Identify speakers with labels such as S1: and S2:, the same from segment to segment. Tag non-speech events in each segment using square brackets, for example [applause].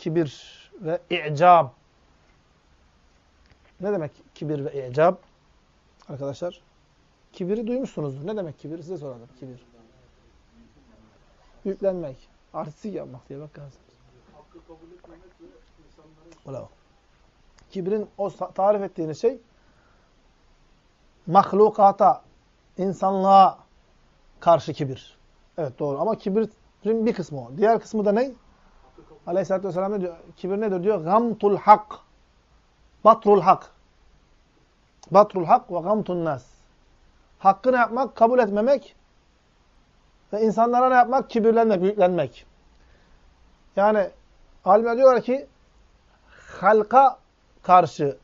S1: kibir ve i'cab. Ne demek kibir ve i'cab? Arkadaşlar, kibiri duymuşsunuzdur. Ne demek kibir? Size soralım. Kibir. Yüklenmek. Artistik yapmak diye bak lazım. Bravo. Kibrin o tarif ettiğiniz şey mahlukata, insanlığa karşı kibir. Evet doğru ama kibirin bir kısmı o. Diğer kısmı da ne? Aleyhisselatü Vesselam ne diyor? Kibir nedir diyor? Gamtul hak. Batrul hak. Batrul hak ve gamtun nas. Hakkı ne yapmak? Kabul etmemek. Ve insanlara ne yapmak? Kibirlenmek, büyüklenmek. Yani alimler diyorlar ki halka karşı,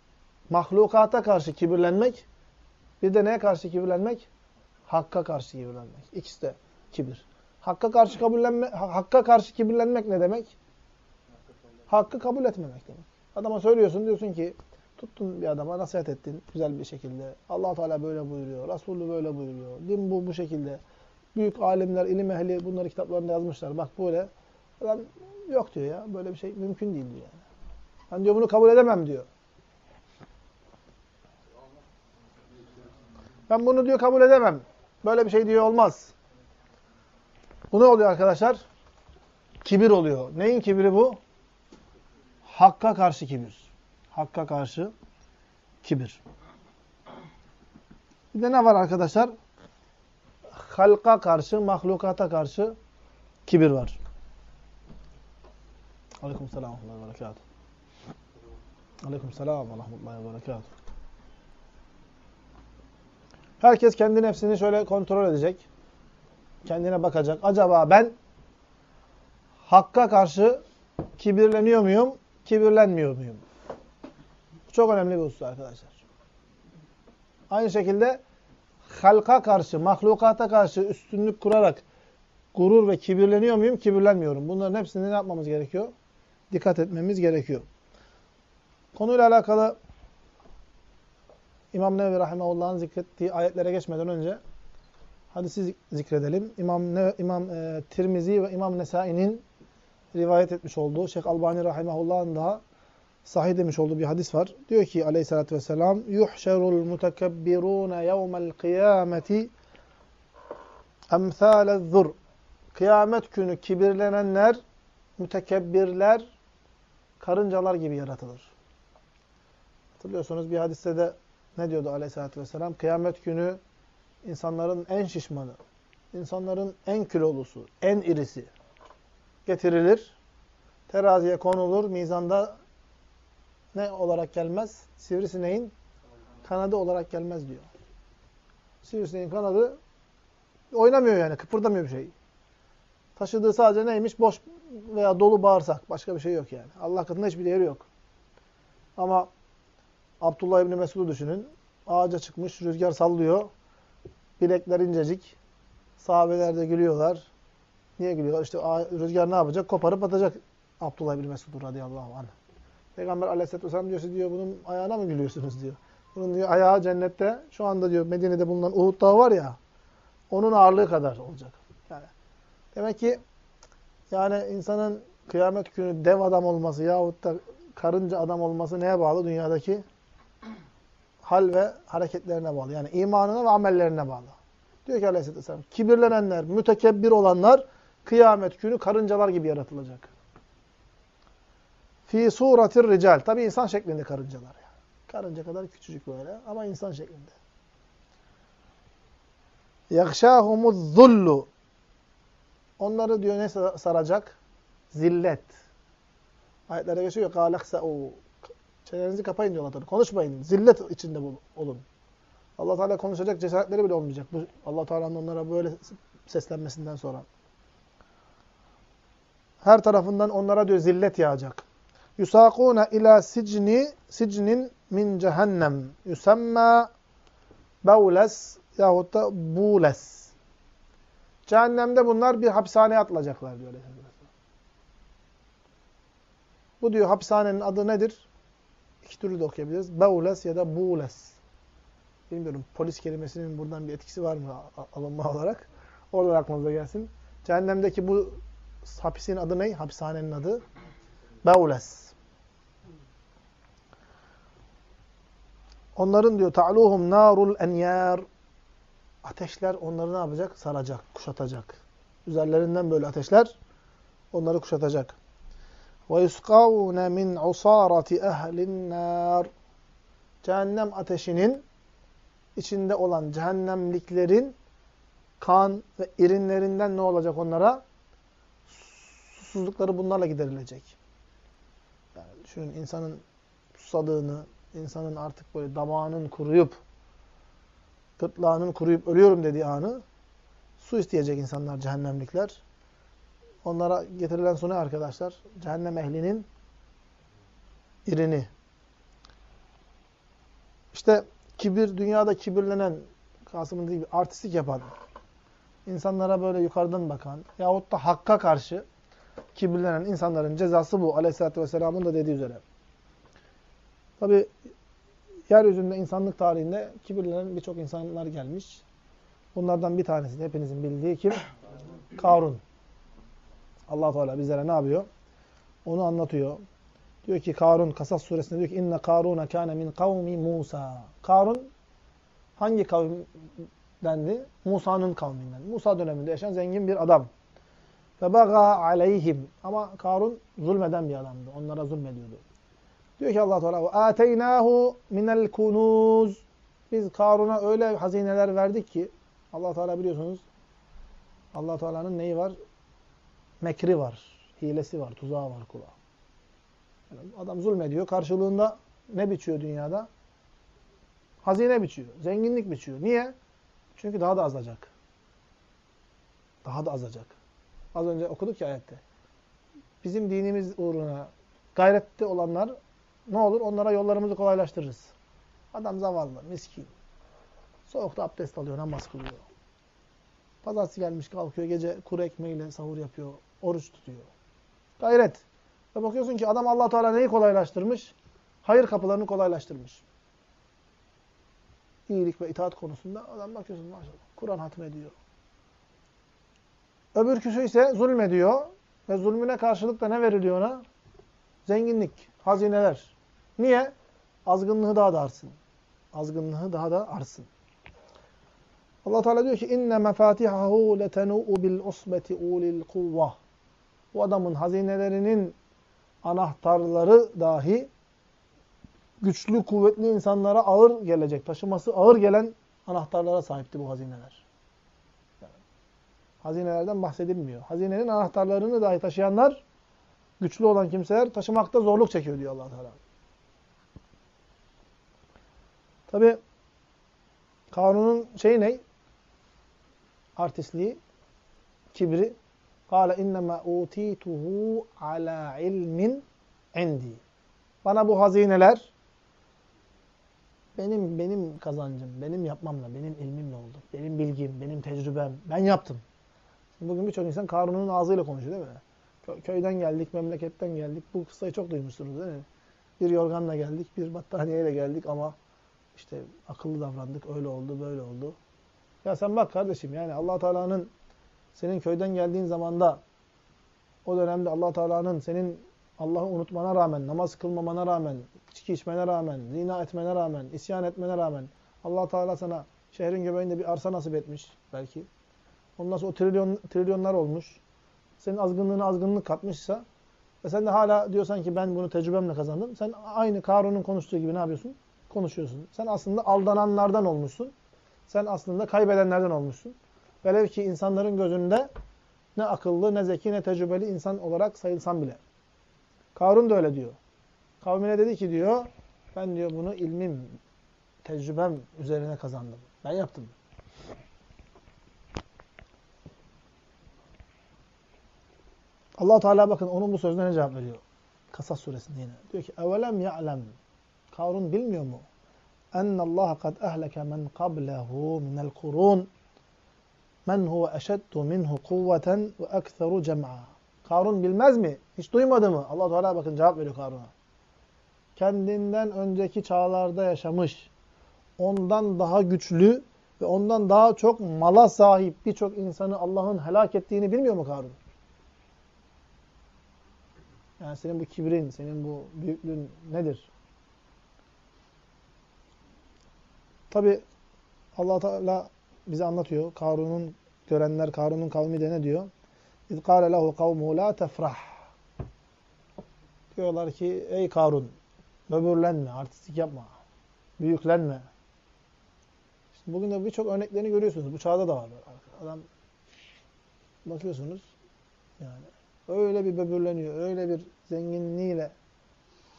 S1: mahlukata karşı kibirlenmek, bir de neye karşı kibirlenmek? Hakka karşı kibirlenmek. İkisi de kibir. Hakka karşı kabullenme, hakka karşı kibirlenmek ne demek? Hakkı kabul etmemek demek. Adama söylüyorsun diyorsun ki tuttun bir adama nasihat ettin güzel bir şekilde. allah Teala böyle buyuruyor. Resulü böyle buyuruyor. Din bu bu şekilde. Büyük alimler, ilim ehli bunları kitaplarında yazmışlar. Bak böyle. Adam yok diyor ya. Böyle bir şey mümkün değil diyor. Yani. Ben diyor bunu kabul edemem diyor. Ben bunu diyor kabul edemem. Böyle bir şey diyor olmaz. Bu ne oluyor arkadaşlar? Kibir oluyor. Neyin kibiri bu? Hakka karşı kibir. Hakka karşı kibir. Bir de ne var arkadaşlar? Halka karşı, mahlukata karşı kibir var. Aleyküm selam ve berekatuhu. Aleyküm selam ve rahmetullahi ve berekatuhu. Herkes kendi nefsini şöyle kontrol edecek. Kendine bakacak. Acaba ben hakka karşı kibirleniyor muyum, kibirlenmiyor muyum? Çok önemli bir husus arkadaşlar. Aynı şekilde halka karşı, mahlukata karşı üstünlük kurarak gurur ve kibirleniyor muyum, kibirlenmiyorum. Bunların hepsini ne yapmamız gerekiyor? Dikkat etmemiz gerekiyor. Konuyla alakalı İmam Nevevi Rahimahullah'ın zikrettiği ayetlere geçmeden önce hadisi zikredelim. İmam, ne, İmam e, Tirmizi ve İmam Nesai'nin rivayet etmiş olduğu, Şeyh Albani Rahimahullah'ın daha sahih demiş olduğu bir hadis var. Diyor ki aleyhissalatü vesselam yuhşerul mutekebbirune yevmel kıyameti emthâlezzur Kıyamet günü kibirlenenler, mütekebbirler karıncalar gibi yaratılır. Hatırlıyorsunuz bir hadiste de ne diyordu aleyhissalatü vesselam? Kıyamet günü insanların en şişmanı, insanların en kilolusu, en irisi getirilir. Teraziye konulur. Mizanda ne olarak gelmez? Sivrisineğin kanadı olarak gelmez diyor. Sivrisineğin kanadı oynamıyor yani. Kıpırdamıyor bir şey. Taşıdığı sadece neymiş? Boş veya dolu bağırsak. Başka bir şey yok yani. Allah katında hiçbir değeri yok. Ama Abdullah İbni Mesud'u düşünün. Ağaca çıkmış, rüzgar sallıyor. Bilekler incecik. Sahabeler de gülüyorlar. Niye gülüyorlar? İşte rüzgar ne yapacak? Koparıp atacak Abdullah İbni Mesud radıyallahu anh. Peygamber aleyhisselatü vesselam diyor, diyor bunun ayağına mı gülüyorsunuz diyor. Bunun diyor ayağı cennette şu anda diyor Medine'de bulunan Uhud Dağı var ya onun ağırlığı kadar olacak. Yani demek ki yani insanın kıyamet günü dev adam olması yahut da karınca adam olması neye bağlı? Dünyadaki hal ve hareketlerine bağlı. Yani imanına ve amellerine bağlı. Diyor ki aleyhisselatü vesselam, kibirlenenler, mütekebbir olanlar kıyamet günü karıncalar gibi yaratılacak. Fi suratir rical. Tabi insan şeklinde karıncalar. Yani. Karınca kadar küçücük böyle ama insan şeklinde. Yakşâhumuz zullu. Onları diyor ne saracak? Zillet. Ayetlere geçiyor. Kâleksâ'û. Çenenizi kapayın diyorlar. Konuşmayın. Zillet içinde olun. Allah Teala konuşacak cesaretleri bile olmayacak. Allah Teala'nın onlara böyle seslenmesinden sonra. Her tarafından onlara diyor zillet yağacak. Yusakuna ila sicni sicnin min cehennem. Yusemma baules yahut da bules. Cehennemde bunlar bir hapishaneye atılacaklar diyor. Bu diyor hapishanenin adı nedir? İki türlü de okuyabiliriz. Baules ya da bules. Bilmiyorum polis kelimesinin buradan bir etkisi var mı alınma olarak. Oradan aklınıza gelsin. Cehennemdeki bu hapisin adı ne? Hapishanenin adı. Bevles. Onların diyor ta'luhum narul enyar. Ateşler onları ne yapacak? Saracak, kuşatacak. Üzerlerinden böyle ateşler onları kuşatacak. Ve yusqavne min usarati ehlin nar. Cehennem ateşinin içinde olan cehennemliklerin kan ve irinlerinden ne olacak onlara? Susuzlukları bunlarla giderilecek. Yani düşünün insanın susadığını, insanın artık böyle damağının kuruyup, gırtlağının kuruyup ölüyorum dediği anı su isteyecek insanlar, cehennemlikler. Onlara getirilen su ne arkadaşlar? Cehennem ehlinin irini. İşte kibir, dünyada kibirlenen, Kasım'ın dediği gibi artistik yapan, insanlara böyle yukarıdan bakan yahut da hakka karşı kibirlenen insanların cezası bu. Aleyhisselatü Vesselam'ın da dediği üzere. Tabi yeryüzünde insanlık tarihinde kibirlenen birçok insanlar gelmiş. Bunlardan bir tanesi de hepinizin bildiği kim? [laughs] Karun. allah Teala bizlere ne yapıyor? Onu anlatıyor. Diyor ki Karun Kasas suresinde diyor ki inne Karun kâne min kavmi Musa. Karun hangi kavimdendi? Musa'nın kavminden. Musa döneminde yaşayan zengin bir adam. Ve baga aleyhim. Ama Karun zulmeden bir adamdı. Onlara zulmediyordu. Diyor ki Allah Teala ateynahu minel kunuz. Biz Karun'a öyle hazineler verdik ki Allah Teala biliyorsunuz Allah Teala'nın neyi var? Mekri var, hilesi var, tuzağı var kula. Yani adam zulmediyor. Karşılığında ne biçiyor dünyada? Hazine biçiyor. Zenginlik biçiyor. Niye? Çünkü daha da azacak. Daha da azacak. Az önce okuduk ya ayette. Bizim dinimiz uğruna gayrette olanlar ne olur? Onlara yollarımızı kolaylaştırırız. Adam zavallı, miskin. Soğukta abdest alıyor, namaz kılıyor. Pazartesi gelmiş kalkıyor, gece kuru ekmeğiyle sahur yapıyor, oruç tutuyor. Gayret. Ve bakıyorsun ki adam allah Teala neyi kolaylaştırmış? Hayır kapılarını kolaylaştırmış. İyilik ve itaat konusunda adam bakıyorsun maşallah. Kur'an hatmediyor. Öbürküsü ise zulmediyor. Ve zulmüne karşılık da ne veriliyor ona? Zenginlik, hazineler. Niye? Azgınlığı daha da artsın. Azgınlığı daha da artsın. Allah Teala diyor ki inne mefatihahu letenu'u bil usbeti ulil kuvvah. Bu adamın hazinelerinin anahtarları dahi güçlü, kuvvetli insanlara ağır gelecek, taşıması ağır gelen anahtarlara sahipti bu hazineler. Hazinelerden bahsedilmiyor. Hazinenin anahtarlarını dahi taşıyanlar, güçlü olan kimseler taşımakta zorluk çekiyor diyor allah Teala. Tabi Karun'un şeyi ne? Artistliği, kibri. Kâle innema utîtuhu alâ ilmin indi. Bana bu hazineler benim benim kazancım, benim yapmamla, benim ilmimle oldu. Benim bilgim, benim tecrübem. Ben yaptım. Bugün birçok insan Karun'un ağzıyla konuşuyor değil mi? Köyden geldik, memleketten geldik. Bu kıssayı çok duymuşsunuz değil mi? Bir yorganla geldik, bir battaniyeyle geldik ama işte akıllı davrandık, öyle oldu, böyle oldu. Ya sen bak kardeşim yani allah Teala'nın senin köyden geldiğin zamanda o dönemde allah Teala'nın senin Allah'ı unutmana rağmen, namaz kılmamana rağmen, içki içmene rağmen, zina etmene rağmen, isyan etmene rağmen allah Teala sana şehrin göbeğinde bir arsa nasip etmiş belki. Ondan sonra o trilyon, trilyonlar olmuş. Senin azgınlığına azgınlık katmışsa ve sen de hala diyorsan ki ben bunu tecrübemle kazandım. Sen aynı Karun'un konuştuğu gibi ne yapıyorsun? Konuşuyorsun. Sen aslında aldananlardan olmuşsun. Sen aslında kaybedenlerden olmuşsun. Velev ki insanların gözünde ne akıllı, ne zeki, ne tecrübeli insan olarak sayılsan bile. Karun da öyle diyor. Kavmine dedi ki diyor, ben diyor bunu ilmim, tecrübem üzerine kazandım. Ben yaptım. allah Teala bakın onun bu sözüne ne cevap veriyor? Kasas suresinde yine. Diyor ki, اَوَلَمْ يَعْلَمْ Karun bilmiyor mu? اَنَّ اللّٰهَ قَدْ اَهْلَكَ مَنْ قَبْلَهُ مِنَ الْقُرُونَ Men huve eşeddu minhu kuvveten ve ekseru cem'a. Karun bilmez mi? Hiç duymadı mı? Allah Teala bakın cevap veriyor Karun'a. Kendinden önceki çağlarda yaşamış, ondan daha güçlü ve ondan daha çok mala sahip birçok insanı Allah'ın helak ettiğini bilmiyor mu Karun? Yani senin bu kibrin, senin bu büyüklüğün nedir? Tabi allah Teala bize anlatıyor. Karun'un görenler, Karun'un kavmi de ne diyor? اِذْ قَالَ لَهُ قَوْمُهُ لَا تَفْرَحْ Diyorlar ki ey Karun böbürlenme, artistik yapma, büyüklenme. İşte bugün de birçok örneklerini görüyorsunuz. Bu çağda da var. Adam bakıyorsunuz yani öyle bir böbürleniyor, öyle bir zenginliğiyle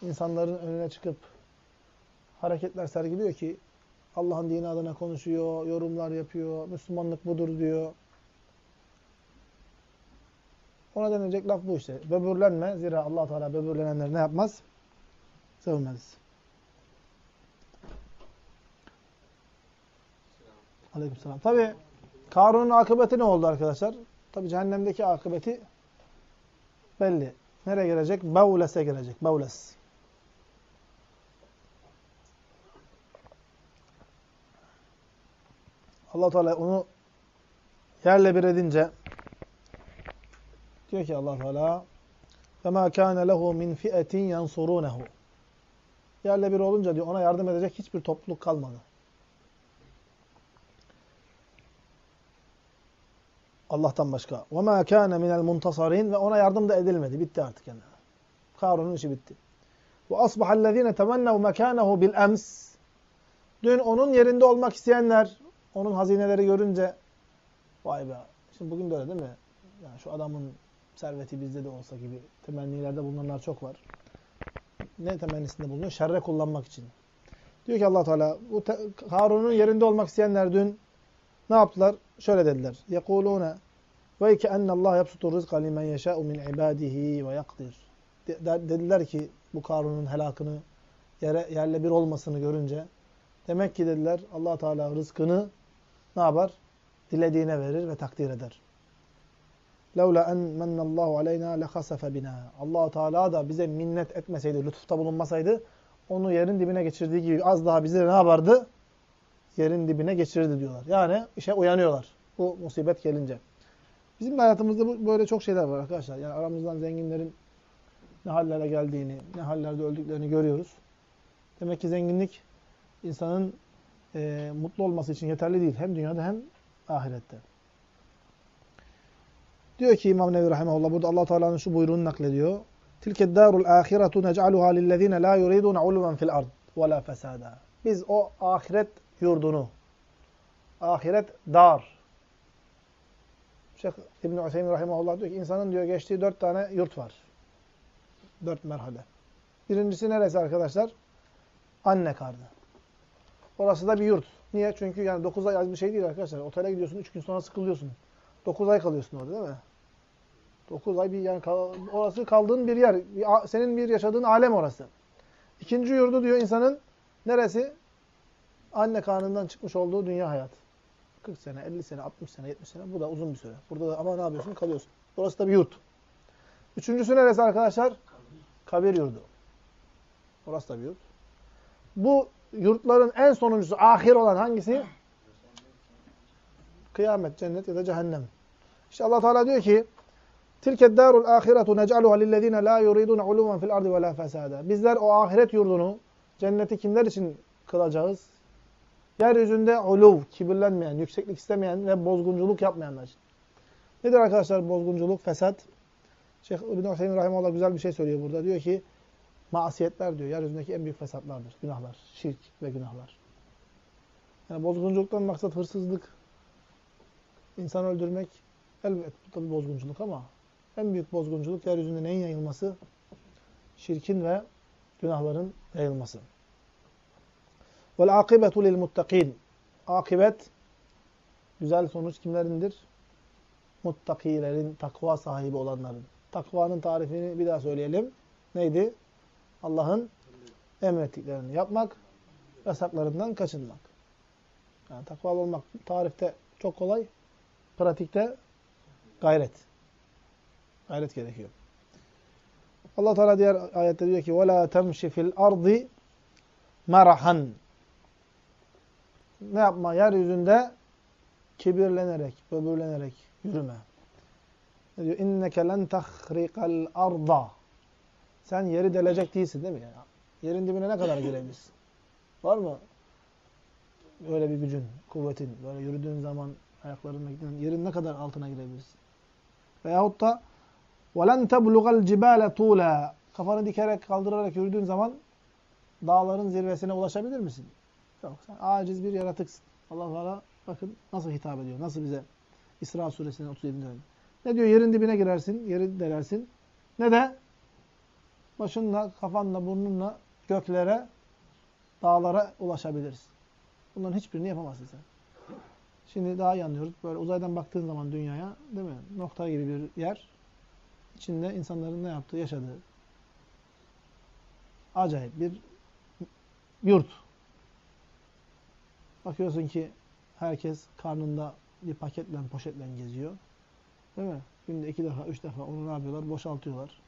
S1: insanların önüne çıkıp hareketler sergiliyor ki Allah'ın dini adına konuşuyor, yorumlar yapıyor, Müslümanlık budur diyor. Ona denilecek laf bu işte. Böbürlenme. Zira allah Teala böbürlenenleri ne yapmaz? Sevmez. Aleykümselam. Tabi Karun'un akıbeti ne oldu arkadaşlar? Tabi cehennemdeki akıbeti belli. Nereye gelecek? Bevles'e gelecek. Bevles. allah Teala onu yerle bir edince diyor ki allah Teala فَمَا كَانَ لَهُ مِنْ فِئَةٍ يَنْصُرُونَهُ Yerle bir olunca diyor ona yardım edecek hiçbir topluluk kalmadı. Allah'tan başka. وَمَا كَانَ مِنَ الْمُنْتَصَرِينَ Ve ona yardım da edilmedi. Bitti artık yani. Karun'un işi bitti. وَأَصْبَحَ الَّذ۪ينَ تَمَنَّوْا مَكَانَهُ بِالْأَمْسِ Dün onun yerinde olmak isteyenler, onun hazineleri görünce vay be. Şimdi bugün de öyle değil mi? Yani şu adamın serveti bizde de olsa gibi temennilerde bulunanlar çok var. Ne temennisinde bulunuyor? Şerre kullanmak için. Diyor ki allah Teala bu Harun'un yerinde olmak isteyenler dün ne yaptılar? Şöyle dediler. يَقُولُونَ وَيْكَ اَنَّ اللّٰهَ يَبْسُطُ الرِّزْقَ لِمَنْ يَشَاءُ مِنْ عِبَادِهِ وَيَقْدِرُ Dediler ki bu Karun'un helakını yere, yerle bir olmasını görünce demek ki dediler allah Teala rızkını ne yapar? Dilediğine verir ve takdir eder. لَوْلَا اَنْ مَنَّ اللّٰهُ عَلَيْنَا لَخَسَفَ بِنَا allah Teala da bize minnet etmeseydi, lütufta bulunmasaydı onu yerin dibine geçirdiği gibi az daha bize ne yapardı? Yerin dibine geçirirdi diyorlar. Yani işe uyanıyorlar. Bu musibet gelince. Bizim de hayatımızda böyle çok şeyler var arkadaşlar. Yani aramızdan zenginlerin ne hallere geldiğini, ne hallerde öldüklerini görüyoruz. Demek ki zenginlik insanın e, mutlu olması için yeterli değil. Hem dünyada hem ahirette. Diyor ki İmam Nevi Rahimahullah burada allah Teala'nın şu buyruğunu naklediyor. Darul ahiretu nec'aluha lillezine la yuridun uluven fil ard ve la fesada. Biz o ahiret yurdunu, ahiret dar. Şeyh İbn-i Hüseyin Rahimahullah diyor ki insanın diyor geçtiği dört tane yurt var. Dört merhale. Birincisi neresi arkadaşlar? Anne karnı. Orası da bir yurt. Niye? Çünkü yani 9 ay az bir şey değil arkadaşlar. Otele gidiyorsun 3 gün sonra sıkılıyorsun. 9 ay kalıyorsun orada değil mi? 9 ay bir yani orası kaldığın bir yer. Senin bir yaşadığın alem orası. İkinci yurdu diyor insanın neresi? Anne karnından çıkmış olduğu dünya hayat. 40 sene, 50 sene, 60 sene, 70 sene. Bu da uzun bir süre. Burada da ama ne yapıyorsun? Kalıyorsun. Burası da bir yurt. Üçüncüsü neresi arkadaşlar? Kabir yurdu. Orası da bir yurt. Bu yurtların en sonuncusu, ahir olan hangisi? Kıyamet, cennet ya da cehennem. İşte Allah Teala diyor ki Tilke darul ahiretu nec'aluha lillezine la yuridun uluven fil ardi ve la. Bizler o ahiret yurdunu, cenneti kimler için kılacağız? Yeryüzünde uluv, kibirlenmeyen, yükseklik istemeyen ve bozgunculuk yapmayanlar için. Nedir arkadaşlar bozgunculuk, fesat? Şeyh İbn-i Hüseyin Rahimullah güzel bir şey söylüyor burada. Diyor ki, masiyetler diyor, yeryüzündeki en büyük fesatlardır, günahlar, şirk ve günahlar. Yani bozgunculuktan maksat hırsızlık, insan öldürmek, elbette bu tabi bozgunculuk ama en büyük bozgunculuk yeryüzünde neyin yayılması? Şirkin ve günahların yayılması. Vel akibetu lil muttakin. Akibet güzel sonuç kimlerindir? Muttakilerin, takva sahibi olanların. Takvanın tarifini bir daha söyleyelim. Neydi? Allah'ın emrettiklerini yapmak, yasaklarından kaçınmak. Yani takvalı olmak tarifte çok kolay, pratikte gayret. Gayret gerekiyor. Allah Teala diğer ayette diyor ki: "Ve la temşi fil ardı marahan." Ne yapma? Yeryüzünde kibirlenerek, böbürlenerek yürüme. Ne diyor? İnneke len tahrikal arda. Sen yeri delecek değilsin değil mi? Yani yerin dibine ne kadar girebilirsin? Var mı? Öyle bir gücün, kuvvetin. Böyle yürüdüğün zaman ayaklarınla giden yerin ne kadar altına girebilirsin? Veyahut da وَلَنْ تَبْلُغَ الْجِبَالَ طُولًا Kafanı dikerek, kaldırarak yürüdüğün zaman dağların zirvesine ulaşabilir misin? Yok. Sen aciz bir yaratıksın. Allah Teala bakın nasıl hitap ediyor. Nasıl bize İsra suresinin 37. bölüm. Ne diyor? Yerin dibine girersin, yeri delersin. Ne de başınla, kafanla, burnunla göklere, dağlara ulaşabilirsin. Bunların hiçbirini yapamazsın sen. Şimdi daha iyi anlıyoruz. Böyle uzaydan baktığın zaman dünyaya, değil mi? Nokta gibi bir yer. İçinde insanların ne yaptığı, yaşadığı. Acayip bir yurt. Bakıyorsun ki herkes karnında bir paketle, poşetle geziyor. Değil mi? Günde iki defa, üç defa onu ne yapıyorlar? Boşaltıyorlar.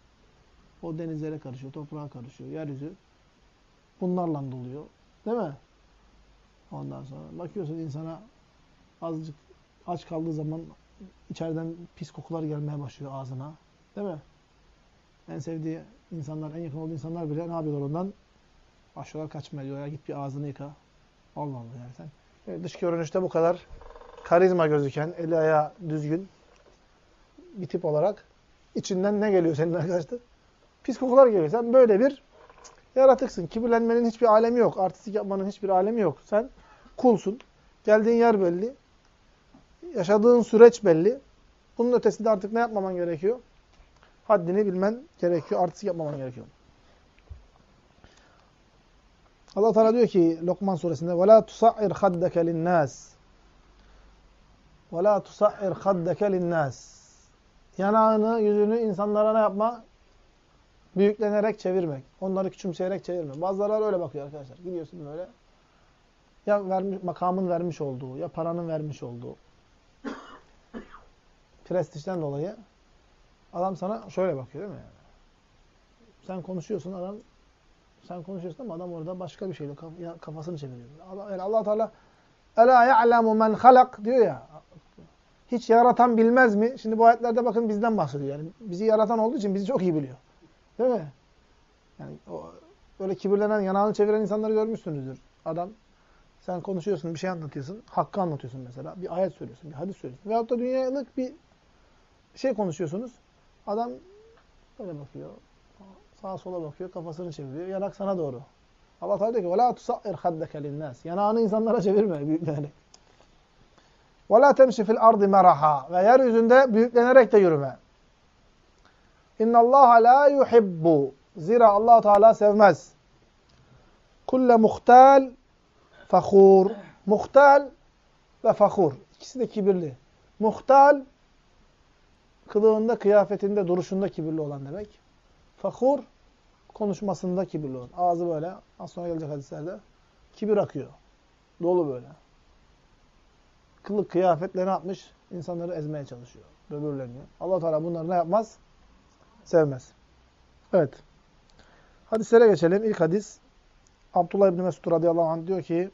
S1: O denizlere karışıyor, toprağa karışıyor, yeryüzü bunlarla doluyor. Değil mi? Ondan sonra bakıyorsun insana azıcık aç kaldığı zaman içeriden pis kokular gelmeye başlıyor ağzına. Değil mi? En sevdiği insanlar, en yakın olduğu insanlar bile ne yapıyorlar ondan? Başlıyorlar kaçmaya diyor. Ya git bir ağzını yıka. Allah Allah yani sen. Evet, dış görünüşte bu kadar karizma gözüken, eli ayağı düzgün bir tip olarak içinden ne geliyor senin arkadaşlar? Pis kokular geliyor. Sen böyle bir yaratıksın. Kibirlenmenin hiçbir alemi yok. Artistik yapmanın hiçbir alemi yok. Sen kulsun. Geldiğin yer belli. Yaşadığın süreç belli. Bunun ötesinde artık ne yapmaman gerekiyor? Haddini bilmen gerekiyor. Artistik yapmaman gerekiyor. Allah Teala diyor ki Lokman suresinde وَلَا تُسَعِّرْ خَدَّكَ لِلنَّاسِ وَلَا تُسَعِّرْ خَدَّكَ لِلنَّاسِ Yanağını, yüzünü insanlara ne yapma? Büyüklenerek çevirmek. Onları küçümseyerek çevirmek. Bazıları öyle bakıyor arkadaşlar. Gidiyorsun böyle. Ya vermiş, makamın vermiş olduğu, ya paranın vermiş olduğu. Prestijden dolayı adam sana şöyle bakıyor değil mi? Yani? Sen konuşuyorsun adam sen konuşuyorsun ama adam orada başka bir şeyle kafasını çeviriyor. Yani Allah Teala Ela ya'lemu men halak diyor ya. Hiç yaratan bilmez mi? Şimdi bu ayetlerde bakın bizden bahsediyor. Yani bizi yaratan olduğu için bizi çok iyi biliyor. Değil mi? Yani o, böyle kibirlenen, yanağını çeviren insanları görmüşsünüzdür. Adam sen konuşuyorsun, bir şey anlatıyorsun. Hakkı anlatıyorsun mesela. Bir ayet söylüyorsun, bir hadis söylüyorsun. Veyahut da dünyalık bir şey konuşuyorsunuz. Adam böyle bakıyor. Sağa sola bakıyor, kafasını çeviriyor. Yanak sana doğru. Allah Teala diyor ki: "Vela tusair haddeke linnas." Yanağını insanlara çevirme [laughs] büyüklenerek. "Vela temşi fil ardı meraha." Ve yeryüzünde büyüklenerek de yürüme. İnnallaha la yuhibbu. Zira Allah Teala sevmez. Kulle muhtal fakhur. Muhtal ve fakhur. İkisi de kibirli. Muhtal kılığında, kıyafetinde, duruşunda kibirli olan demek. Fakhur konuşmasında kibirli olan. Ağzı böyle, az sonra gelecek hadislerde. Kibir akıyor. Dolu böyle. Kılık kıyafetle ne yapmış? İnsanları ezmeye çalışıyor. Böbürleniyor. allah Teala bunları ne yapmaz? Sevmez. Evet. Hadislere geçelim. İlk hadis Abdullah İbni Mesud radıyallahu anh diyor ki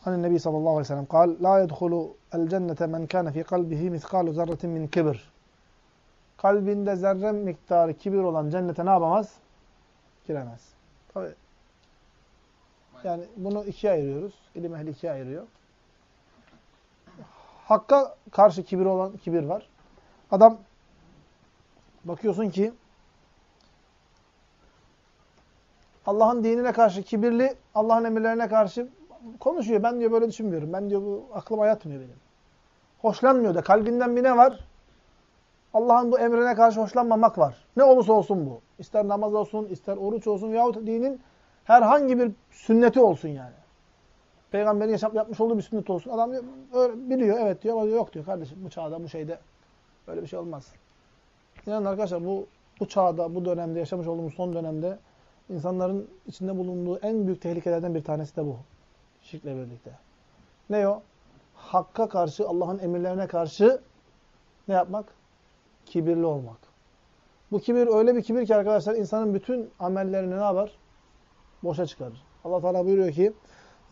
S1: Hani Nebi sallallahu aleyhi ve sellem kal La yedhulu el cennete men kâne fi kalbihi miskalu zerretin min kibir kalbinde zerre miktarı kibir olan cennete ne yapamaz? Giremez. Tabi. Yani bunu ikiye ayırıyoruz. İlim ehli ikiye ayırıyor. Hakka karşı kibir olan kibir var. Adam bakıyorsun ki Allah'ın dinine karşı kibirli, Allah'ın emirlerine karşı konuşuyor. Ben diyor böyle düşünmüyorum. Ben diyor bu aklıma yatmıyor benim. Hoşlanmıyor da kalbinden bir ne var? Allah'ın bu emrine karşı hoşlanmamak var. Ne olursa olsun bu. İster namaz olsun, ister oruç olsun yahut dinin herhangi bir sünneti olsun yani. Peygamberin yaşam yapmış olduğu bir sünnet olsun. Adam biliyor, evet diyor ama yok diyor kardeşim bu çağda, bu şeyde böyle bir şey olmaz. İnanın arkadaşlar bu bu çağda, bu dönemde, yaşamış olduğumuz son dönemde insanların içinde bulunduğu en büyük tehlikelerden bir tanesi de bu. Şirkle birlikte. Ne o? Hakka karşı, Allah'ın emirlerine karşı ne yapmak? Kibirli olmak. Bu kibir öyle bir kibir ki arkadaşlar insanın bütün amellerini ne yapar? Boşa çıkarır. Allah Teala buyuruyor ki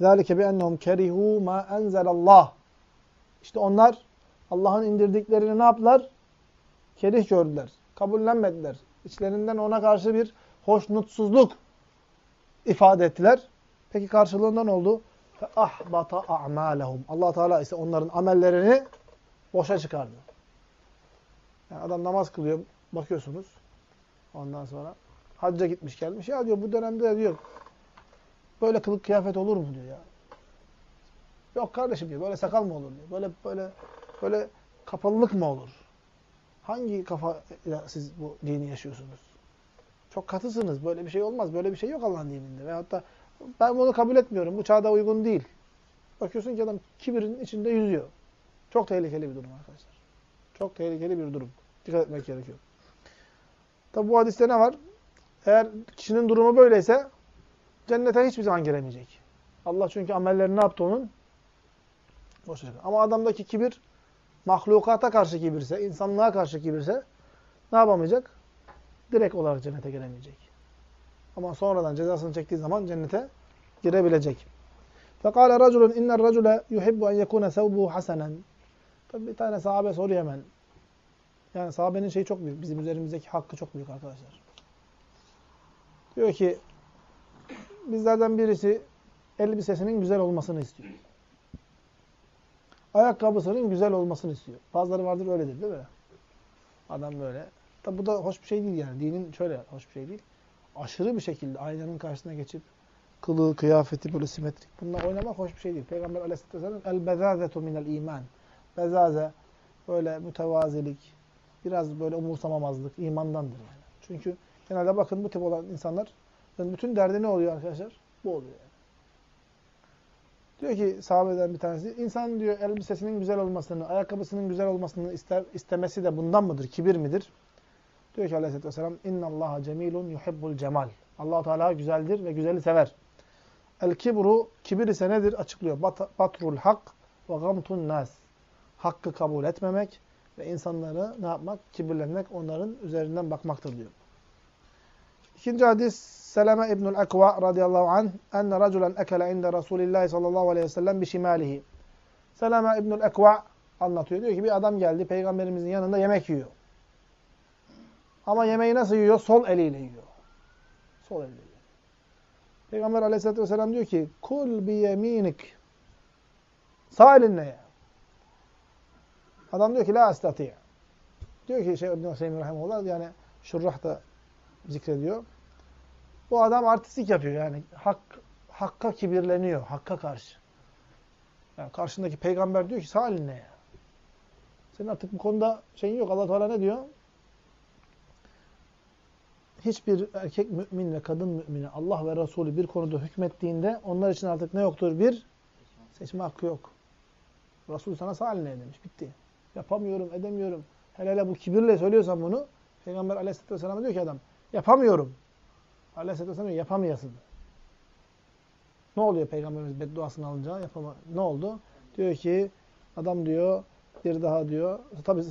S1: ذَٰلِكَ بِأَنَّهُمْ كَرِهُوا مَا أَنْزَلَ اللّٰهِ İşte onlar Allah'ın indirdiklerini ne yaptılar? Kerih gördüler. Kabullenmediler. İçlerinden ona karşı bir hoşnutsuzluk ifade ettiler. Peki karşılığında ne oldu? ahbata a'malehum. Allah Teala ise onların amellerini boşa çıkardı. Yani adam namaz kılıyor, bakıyorsunuz. Ondan sonra hacca gitmiş gelmiş. Ya diyor bu dönemde diyor böyle kılık kıyafet olur mu diyor ya. Yok kardeşim diyor. Böyle sakal mı olur diyor. Böyle böyle böyle kapalılık mı olur? Hangi kafayla siz bu dini yaşıyorsunuz? Çok katısınız. Böyle bir şey olmaz. Böyle bir şey yok Allah'ın dininde. Veyahut da ben bunu kabul etmiyorum. Bu çağda uygun değil. Bakıyorsun ki adam kibirin içinde yüzüyor. Çok tehlikeli bir durum arkadaşlar. Çok tehlikeli bir durum. Dikkat etmek gerekiyor. Tabi bu hadiste ne var? Eğer kişinin durumu böyleyse cennete hiçbir zaman giremeyecek. Allah çünkü amellerini ne yaptı onun? Boşa Ama adamdaki kibir mahlukata karşı kibirse, insanlığa karşı kibirse ne yapamayacak? Direkt olarak cennete giremeyecek. Ama sonradan cezasını çektiği zaman cennete girebilecek. فَقَالَ رَجُلٌ اِنَّ الرَّجُلَ يُحِبُّ اَنْ يَكُونَ ثَوْبُهُ حَسَنًا Tabi bir tane sahabe soruyor hemen. Yani sahabenin şeyi çok büyük. Bizim üzerimizdeki hakkı çok büyük arkadaşlar. Diyor ki bizlerden birisi elbisesinin güzel olmasını istiyor. Ayakkabısının güzel olmasını istiyor. Bazıları vardır öyledir değil mi? Adam böyle. Tabi bu da hoş bir şey değil yani. Dinin şöyle hoş bir şey değil. Aşırı bir şekilde aynanın karşısına geçip kılığı, kıyafeti böyle simetrik. Bununla oynamak hoş bir şey değil. Peygamber aleyhisselam el-bezazetu minel iman Bezaze, böyle mütevazilik, biraz böyle umursamamazlık imandandır yani. Çünkü genelde bakın bu tip olan insanlar bütün derdi ne oluyor arkadaşlar? Bu oluyor yani. Diyor ki sahabeden bir tanesi, insan diyor elbisesinin güzel olmasını, ayakkabısının güzel olmasını ister, istemesi de bundan mıdır? Kibir midir? Diyor ki aleyhissalatü vesselam, اِنَّ اللّٰهَ cemilun yuhibbul cemal. allah Teala güzeldir ve güzeli sever. El kibru, kibir ise nedir? Açıklıyor. Bat, batrul hak ve gamtun nas. Hakkı kabul etmemek ve insanları ne yapmak? Kibirlenmek, onların üzerinden bakmaktır diyor. İkinci hadis Seleme İbnül Ekva radıyallahu anh enne raculen ekele inde Resulillahi sallallahu aleyhi ve sellem bişimalihi. Seleme İbnül Ekva anlatıyor. Diyor ki bir adam geldi peygamberimizin yanında yemek yiyor. Ama yemeği nasıl yiyor? Sol eliyle yiyor. Sol eliyle yiyor. Peygamber aleyhissalatü vesselam diyor ki kul bi yeminik sağ elinle ye. Adam diyor ki la astati. Diyor ki şey İbn-i Hüseyin Rahimullah yani şurrah da zikrediyor. Bu adam artistik yapıyor yani. Hak, hakka kibirleniyor. Hakka karşı. Yani karşındaki peygamber diyor ki sağ elinle ya. Senin artık bu konuda şeyin yok. Allah Teala ne diyor? Hiçbir erkek mümin ve kadın mümine Allah ve Resulü bir konuda hükmettiğinde onlar için artık ne yoktur? Bir seçme hakkı yok. Resul sana sağ eline demiş. Bitti. Yapamıyorum, edemiyorum. Hele hele bu kibirle söylüyorsan bunu Peygamber aleyhisselatü vesselam diyor ki adam yapamıyorum. Aleyhisselatü vesselam diyor yapamayasın. Ne oluyor Peygamberimiz bedduasını alınca? Yapama ne oldu? Diyor ki adam diyor bir daha diyor. Tabi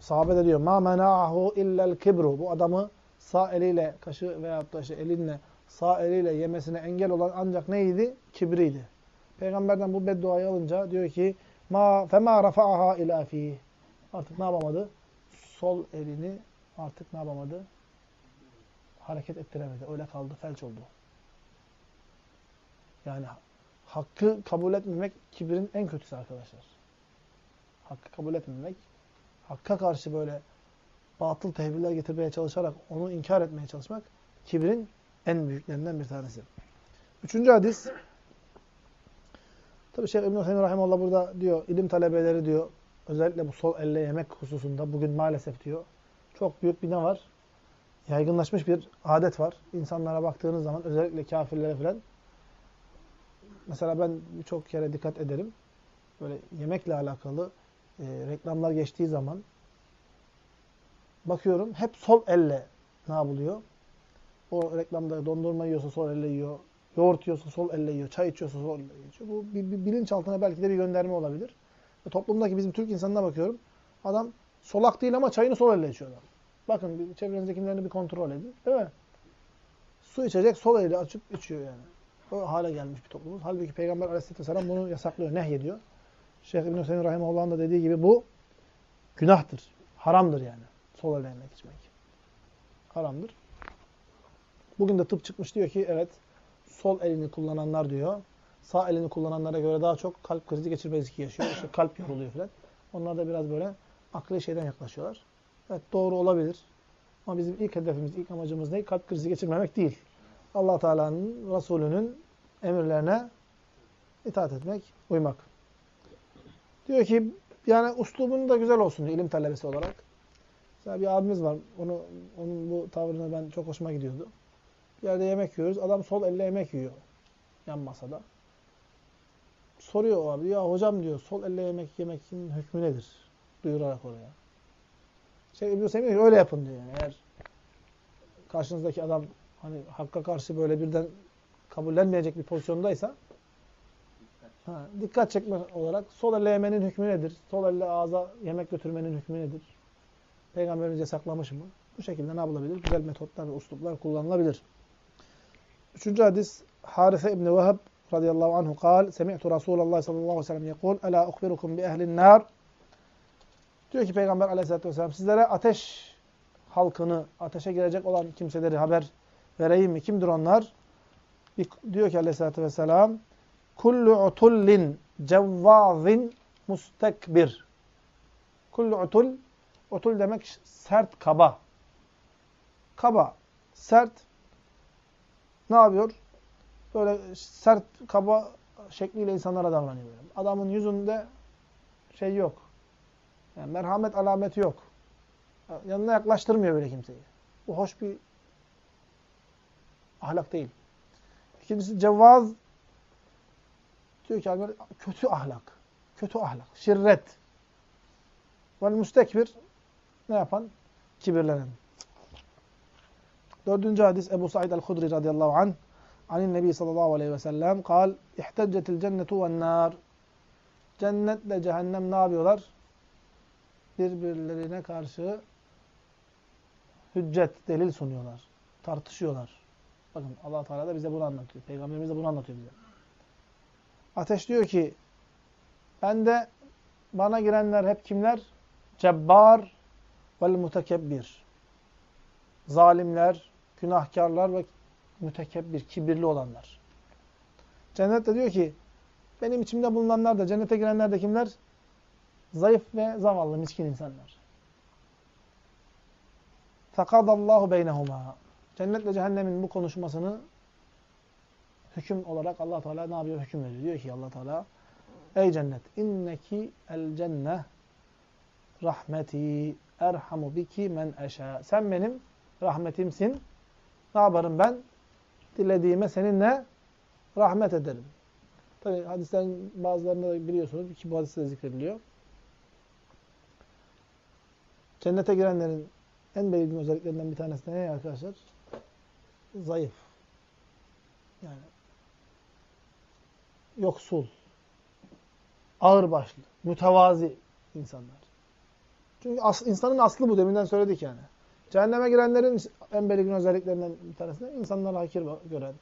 S1: sahabe de diyor ma mena'ahu illel kibru. Bu adamı sağ eliyle kaşı veya da işte elinle sağ eliyle yemesine engel olan ancak neydi? Kibriydi. Peygamberden bu bedduayı alınca diyor ki ma fema rafa'aha ila fi. Artık ne yapamadı? Sol elini artık ne yapamadı? Hareket ettiremedi. Öyle kaldı, felç oldu. Yani hakkı kabul etmemek kibrin en kötüsü arkadaşlar. Hakkı kabul etmemek, hakka karşı böyle batıl tevhiller getirmeye çalışarak onu inkar etmeye çalışmak kibrin en büyüklerinden bir tanesi. Üçüncü hadis Tabi Şeyh İbn-i Rahimullah burada diyor, ilim talebeleri diyor, özellikle bu sol elle yemek hususunda bugün maalesef diyor, çok büyük bir ne var? Yaygınlaşmış bir adet var. İnsanlara baktığınız zaman, özellikle kafirlere falan, mesela ben birçok kere dikkat ederim, böyle yemekle alakalı e, reklamlar geçtiği zaman, bakıyorum hep sol elle ne yapılıyor? O reklamda dondurma yiyorsa sol elle yiyor, Yoğurt yiyorsa sol elle yiyor, çay içiyorsa sol elle yiyor. Bu bir, bir bilinçaltına belki de bir gönderme olabilir. Ve toplumdaki bizim Türk insanına bakıyorum. Adam solak değil ama çayını sol elle içiyor adam. Bakın bir, çevrenizdekilerini bir kontrol edin. Değil mi? Su içecek sol elle açıp içiyor yani. O hale gelmiş bir toplumuz. Halbuki Peygamber aleyhisselatü vesselam bunu yasaklıyor, nehyediyor. Şeyh İbn-i Hüseyin Rahimahullah'ın da dediği gibi bu günahtır. Haramdır yani. Sol elle içmek. haramdır. Bugün de tıp çıkmış diyor ki evet sol elini kullananlar diyor sağ elini kullananlara göre daha çok kalp krizi geçirme riski yaşıyor. İşte kalp yoruluyor falan. Onlar da biraz böyle akli şeyden yaklaşıyorlar. Evet doğru olabilir. Ama bizim ilk hedefimiz, ilk amacımız ne? Kalp krizi geçirmemek değil. allah Teala'nın, Resulünün emirlerine itaat etmek, uymak. Diyor ki yani uslubun da güzel olsun ilim talebesi olarak. Mesela bir abimiz var. Onu, onun bu tavrına ben çok hoşuma gidiyordu. Yerde yemek yiyoruz. Adam sol elle yemek yiyor. Yan masada. Soruyor o abi. Ya hocam diyor sol elle yemek yemekin hükmü nedir? Duyurarak oraya. Şey İbn-i Semih öyle yapın diyor yani. Eğer karşınızdaki adam hani hakka karşı böyle birden kabullenmeyecek bir pozisyondaysa ha, dikkat çekme olarak sol elle yemenin hükmü nedir? Sol elle ağza yemek götürmenin hükmü nedir? Peygamberimiz yasaklamış mı? Bu şekilde ne yapılabilir? Güzel metotlar ve usluplar kullanılabilir. Üçüncü hadis Harise İbni Veheb radıyallahu anhu kal Semi'tu Resulallah sallallahu aleyhi ve sellem yekul Ela ukbirukum bi ehlin nar Diyor ki Peygamber aleyhissalatü vesselam sizlere ateş halkını, ateşe girecek olan kimseleri haber vereyim mi? Kimdir onlar? Diyor ki aleyhissalatü vesselam Kullu utullin cevvazin mustekbir Kullu utul Utul demek sert, kaba. Kaba, sert. Ne yapıyor? Böyle sert, kaba şekliyle insanlara davranıyor. Adamın yüzünde şey yok. Yani merhamet alameti yok. Yanına yaklaştırmıyor böyle kimseyi. Bu hoş bir ahlak değil. İkincisi cevaz diyor ki kötü ahlak. Kötü ahlak. Şirret. Vel müstekbir ne yapan? Kibirlenen. Dördüncü hadis Ebu Said el-Hudri radıyallahu anh anin Nebi sallallahu aleyhi ve sellem kal ihteccetil cennetu ve nar cennetle cehennem ne yapıyorlar? Birbirlerine karşı hüccet, delil sunuyorlar. Tartışıyorlar. Bakın allah Teala da bize bunu anlatıyor. Peygamberimiz de bunu anlatıyor bize. Ateş diyor ki ben de bana girenler hep kimler? Cebbar vel mutekebbir. Zalimler, günahkarlar ve mütekebbir, kibirli olanlar. Cennet de diyor ki benim içimde bulunanlar da cennete girenler de kimler? Zayıf ve zavallı, miskin insanlar. Fakadallahu beynehuma. Cennetle cehennemin bu konuşmasını hüküm olarak Allah Teala ne yapıyor? Hüküm veriyor. Diyor ki Allah Teala Ey cennet inneki el cenne rahmeti erhamu biki men eşa. Sen benim rahmetimsin. Ne yaparım ben? Dilediğime seninle rahmet ederim. Tabi hadislerin bazılarını da biliyorsunuz. ki bu hadiste de zikrediliyor. Cennete girenlerin en belirgin özelliklerinden bir tanesi ne arkadaşlar? Zayıf. Yani yoksul, ağırbaşlı, mütevazi insanlar. Çünkü as, insanın aslı bu. Deminden söyledik yani. Cehenneme girenlerin en belirgin özelliklerinden bir tanesi de insanları hakir gören,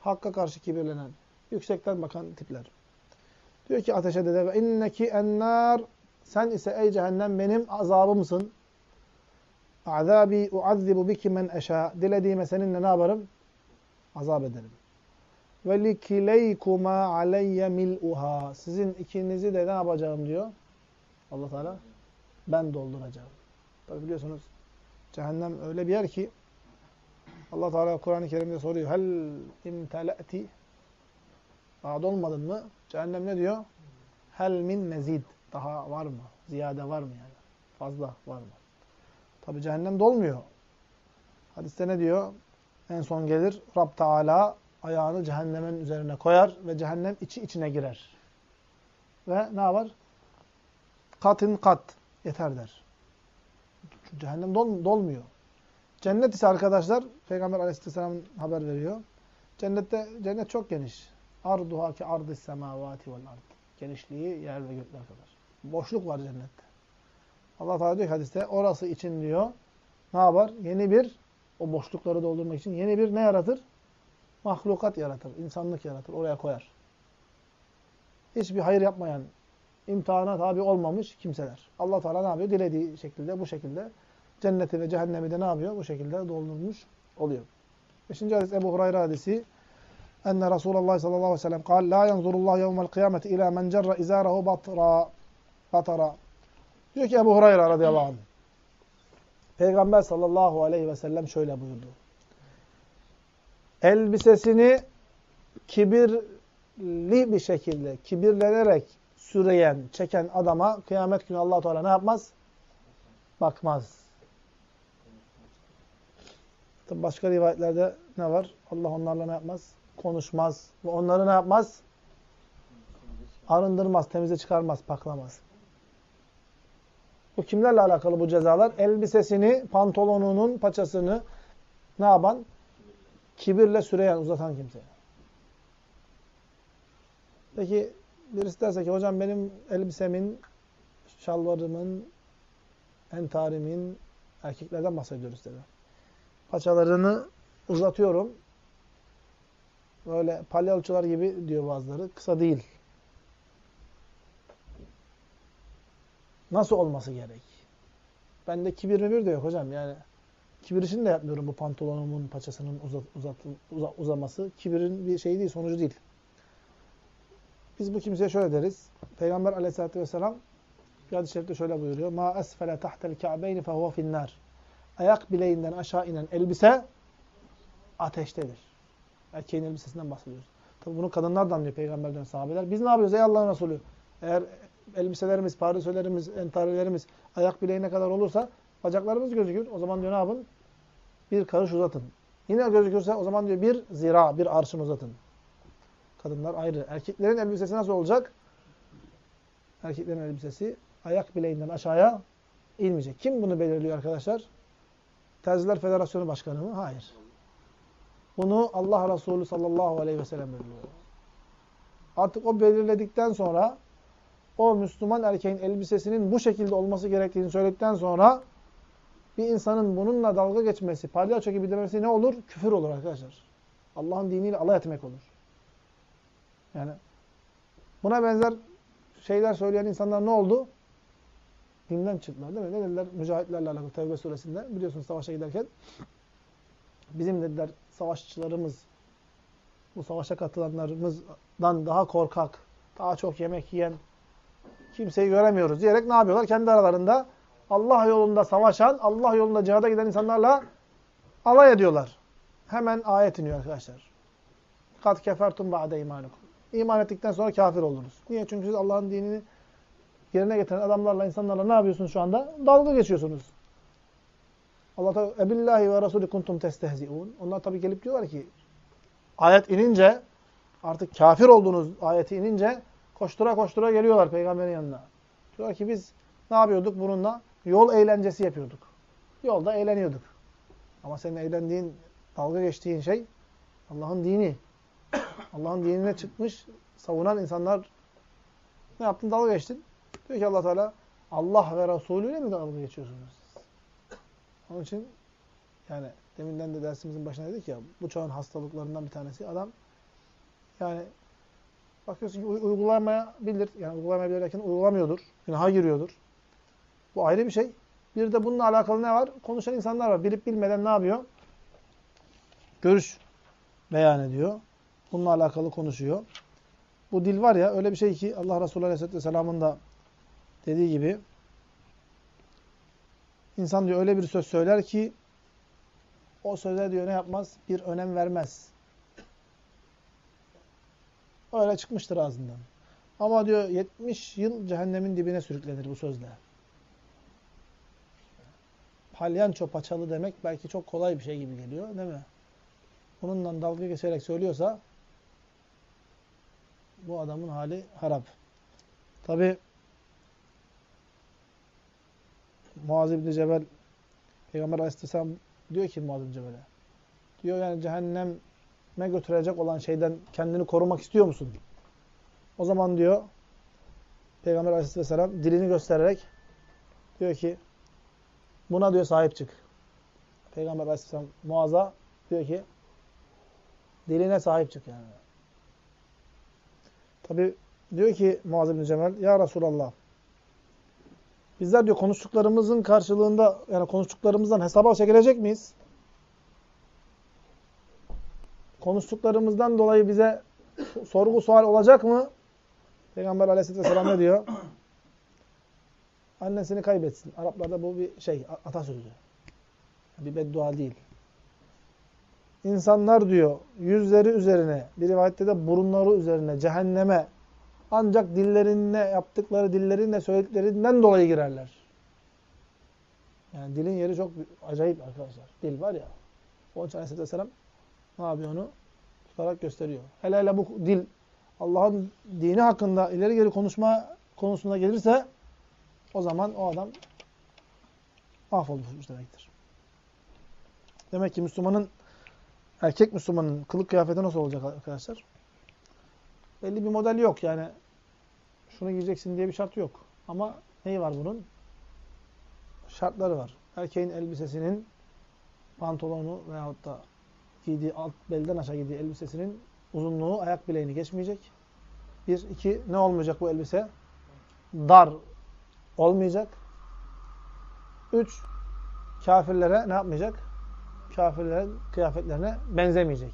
S1: hakka karşı kibirlenen, yüksekten bakan tipler. Diyor ki ateşe de ve inneki ennar sen ise ey cehennem benim azabımsın. Azabi uazzibu biki men eşa. Dilediğime seninle ne yaparım? Azap ederim. Ve likileykuma aleyye mil'uha. Sizin ikinizi de ne yapacağım diyor. Allah Teala ben dolduracağım. Tabi biliyorsunuz cehennem öyle bir yer ki Allah Teala Kur'an-ı Kerim'de soruyor. Hel imtela'ti Daha dolmadın mı? Cehennem ne diyor? Hel min mezid. Daha var mı? Ziyade var mı yani? Fazla var mı? Tabi cehennem dolmuyor. Hadiste ne diyor? En son gelir Rab Teala ayağını cehennemin üzerine koyar ve cehennem içi içine girer. Ve ne yapar? Katın kat. Yeter der. Cehennem dol, dolmuyor. Cennet ise arkadaşlar Peygamber aleyhisselam haber veriyor. Cennette cennet çok geniş. Arduha ki ardı semavati vel ard. Genişliği yer ve gökler kadar. Boşluk var cennette. Allah Teala diyor ki hadiste orası için diyor ne yapar? Yeni bir o boşlukları doldurmak için yeni bir ne yaratır? Mahlukat yaratır. insanlık yaratır. Oraya koyar. Hiçbir hayır yapmayan, imtihana tabi olmamış kimseler. Allah Teala ne yapıyor? Dilediği şekilde bu şekilde cenneti ve cehennemi de ne yapıyor? Bu şekilde doldurmuş oluyor. Beşinci hadis Ebu Hurayra hadisi. Enne Resulullah sallallahu aleyhi ve sellem kal La yanzurullah yevmel kıyameti ila men cerra izarahu batra. Batara. Diyor ki Ebu Hurayra radıyallahu anh. Peygamber sallallahu aleyhi ve sellem şöyle buyurdu. Elbisesini kibirli bir şekilde, kibirlenerek süreyen, çeken adama kıyamet günü allah Teala ne yapmaz? Bakmaz. Tabi başka rivayetlerde ne var? Allah onlarla ne yapmaz? Konuşmaz. Ve onları ne yapmaz? Arındırmaz, temize çıkarmaz, paklamaz. Bu kimlerle alakalı bu cezalar? Elbisesini, pantolonunun paçasını ne yapan? Kibirle süreyen, uzatan kimse. Peki birisi derse ki hocam benim elbisemin, şalvarımın, entarimin, erkeklerden bahsediyoruz dedi. Paçalarını uzatıyorum. Böyle palyaçolar gibi diyor bazıları. Kısa değil. Nasıl olması gerek? Bende kibir bir de yok hocam. Yani kibir için de yapmıyorum bu pantolonumun paçasının uzat, uzat, uza, uzaması. Kibirin bir şeyi değil, sonucu değil. Biz bu kimseye şöyle deriz. Peygamber aleyhissalatü vesselam bir hadis-i şerifte şöyle buyuruyor. Ma esfele tahtel ka'beyni fehuve finnâr. Ayak bileğinden aşağı inen elbise ateştedir. Erkeğin elbisesinden bahsediyoruz. Tabi bunu kadınlar da anlıyor peygamberden sahabeler. Biz ne yapıyoruz ey Allah'ın Resulü? Eğer elbiselerimiz, pardesölerimiz, entarilerimiz ayak bileğine kadar olursa bacaklarımız gözükür. O zaman diyor ne yapın? Bir karış uzatın. Yine gözükürse o zaman diyor bir zira, bir arşın uzatın. Kadınlar ayrı. Erkeklerin elbisesi nasıl olacak? Erkeklerin elbisesi ayak bileğinden aşağıya inmeyecek. Kim bunu belirliyor arkadaşlar? Terziler Federasyonu Başkanı mı? Hayır. Bunu Allah Resulü sallallahu aleyhi ve sellem belirliyor. Artık o belirledikten sonra o Müslüman erkeğin elbisesinin bu şekilde olması gerektiğini söyledikten sonra bir insanın bununla dalga geçmesi, palyaço gibi demesi ne olur? Küfür olur arkadaşlar. Allah'ın diniyle alay etmek olur. Yani buna benzer şeyler söyleyen insanlar ne oldu? Dinden çıktılar değil mi? Ne dediler? Mücahitlerle alakalı Tevbe suresinde. Biliyorsunuz savaşa giderken. Bizim dediler savaşçılarımız, bu savaşa katılanlarımızdan daha korkak, daha çok yemek yiyen kimseyi göremiyoruz diyerek ne yapıyorlar? Kendi aralarında Allah yolunda savaşan, Allah yolunda cihada giden insanlarla alay ediyorlar. Hemen ayet iniyor arkadaşlar. Kat kefertum ba'de imanukum. İman ettikten sonra kafir oluruz. Niye? Çünkü siz Allah'ın dinini yerine getiren adamlarla, insanlarla ne yapıyorsunuz şu anda? Dalga geçiyorsunuz. Allah Teala ebillahi ve rasulü kuntum testehziun. Onlar tabii gelip diyorlar ki ayet inince artık kafir olduğunuz ayeti inince koştura koştura geliyorlar peygamberin yanına. Diyorlar ki biz ne yapıyorduk bununla? Yol eğlencesi yapıyorduk. Yolda eğleniyorduk. Ama senin eğlendiğin, dalga geçtiğin şey Allah'ın dini. Allah'ın dinine çıkmış, savunan insanlar ne yaptın? Dalga geçtin. Diyor ki allah Teala Allah ve Resulü ile mi dalga geçiyorsunuz? Onun için yani deminden de dersimizin başına dedik ya bu çağın hastalıklarından bir tanesi adam yani bakıyorsun ki uygulamayabilir. Yani uygulamayabilirken uygulamıyordur. Günaha giriyordur. Bu ayrı bir şey. Bir de bununla alakalı ne var? Konuşan insanlar var. Bilip bilmeden ne yapıyor? Görüş beyan ediyor. Bununla alakalı konuşuyor. Bu dil var ya öyle bir şey ki Allah Resulü Aleyhisselatü Vesselam'ın da dediği gibi insan diyor öyle bir söz söyler ki o söze diyor ne yapmaz? Bir önem vermez. Öyle çıkmıştır ağzından. Ama diyor 70 yıl cehennemin dibine sürüklenir bu sözle. Palyanço paçalı demek belki çok kolay bir şey gibi geliyor değil mi? Bununla dalga geçerek söylüyorsa bu adamın hali harap. Tabi Muaz İbni Cebel Peygamber Aleyhisselam diyor ki Muaz İbni Cebel'e diyor yani cehenneme götürecek olan şeyden kendini korumak istiyor musun? O zaman diyor Peygamber Aleyhisselam dilini göstererek diyor ki buna diyor sahip çık. Peygamber Aleyhisselam Muaz'a diyor ki diline sahip çık yani. Tabi diyor ki Muaz bin Cemel, Ya Resulallah, Bizler diyor konuştuklarımızın karşılığında yani konuştuklarımızdan hesaba çekilecek miyiz? Konuştuklarımızdan dolayı bize sorgu sual olacak mı? Peygamber aleyhisselatü vesselam ne diyor? Annesini kaybetsin. Araplarda bu bir şey, atasözü. Bir beddua değil. İnsanlar diyor yüzleri üzerine, bir rivayette de burunları üzerine cehenneme ancak dillerine yaptıkları, dillerinde söylediklerinden dolayı girerler. Yani dilin yeri çok acayip arkadaşlar. Dil var ya. O için Aleyhisselatü Vesselam ne yapıyor onu? Tutarak gösteriyor. Hele hele bu dil Allah'ın dini hakkında ileri geri konuşma konusunda gelirse o zaman o adam mahvolmuş demektir. Demek ki Müslümanın erkek Müslümanın kılık kıyafeti nasıl olacak arkadaşlar? Belli bir model yok yani. Şunu giyeceksin diye bir şart yok. Ama neyi var bunun? Şartları var. Erkeğin elbisesinin pantolonu veyahut da giydiği alt belden aşağı giydiği elbisesinin uzunluğu ayak bileğini geçmeyecek. Bir, iki, ne olmayacak bu elbise? Dar olmayacak. Üç, kafirlere ne yapmayacak? Kafirlerin kıyafetlerine benzemeyecek.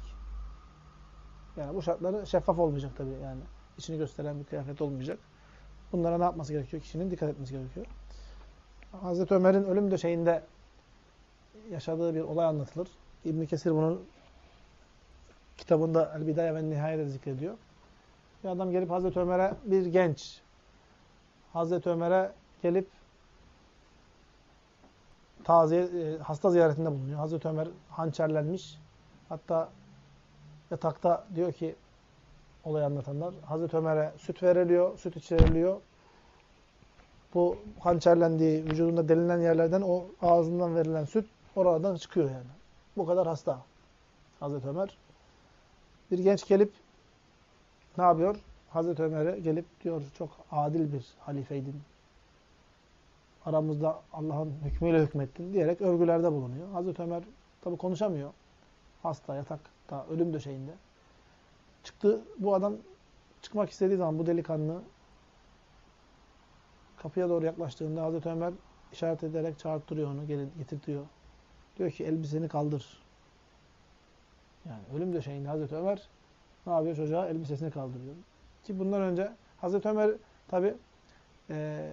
S1: Yani bu şartları şeffaf olmayacak tabii yani. İçini gösteren bir kıyafet olmayacak. Bunlara ne yapması gerekiyor? Kişinin dikkat etmesi gerekiyor. Hazreti Ömer'in ölüm döşeğinde yaşadığı bir olay anlatılır. İbn Kesir bunu kitabında El Bidaye ve Nihaye'de zikrediyor. Bir adam gelip Hazreti Ömer'e bir genç Hazreti Ömer'e gelip taziye, e, hasta ziyaretinde bulunuyor. Hazreti Ömer hançerlenmiş. Hatta yatakta diyor ki olayı anlatanlar. Hazreti Ömer'e süt veriliyor, süt içiriliyor. Bu hançerlendiği, vücudunda delinen yerlerden o ağzından verilen süt oradan çıkıyor yani. Bu kadar hasta Hazreti Ömer. Bir genç gelip ne yapıyor? Hazreti Ömer'e gelip diyor çok adil bir halifeydin. Aramızda Allah'ın hükmüyle hükmettin diyerek övgülerde bulunuyor. Hazreti Ömer tabi konuşamıyor. Hasta, yatakta, ölüm döşeğinde. Çıktı bu adam çıkmak istediği zaman bu delikanlı kapıya doğru yaklaştığında Hazreti Ömer işaret ederek çağırttırıyor onu, getirtiyor. Diyor ki elbiseni kaldır. Yani ölüm döşeğinde Hazreti Ömer ne yapıyor çocuğa? Elbisesini kaldırıyor. Ki bundan önce Hazreti Ömer tabi e,